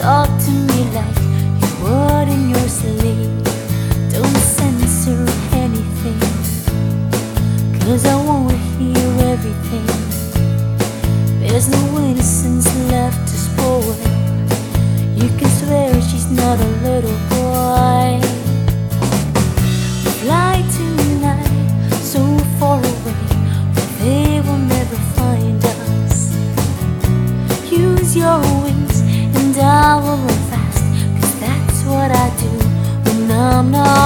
Talk to me like you would in your sleep. Don't censor anything, cause I wanna hear everything. There's no innocence left to spoil. You can swear she's not a little I'm not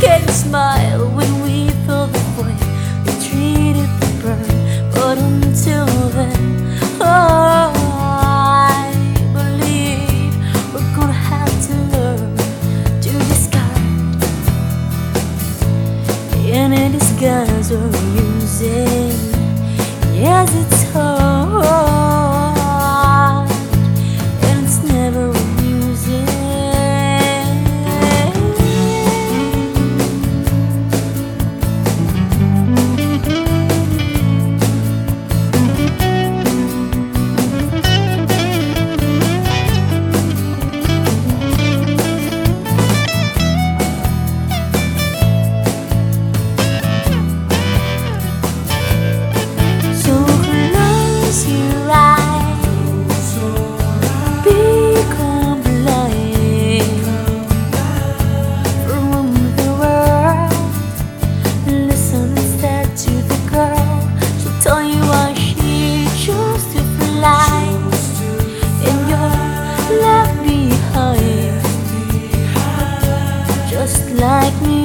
can smile when we feel the flame We treat it to burn. But until then, oh, I believe we're gonna have to learn to discard any disguise we're using, yes, it's hard. like me.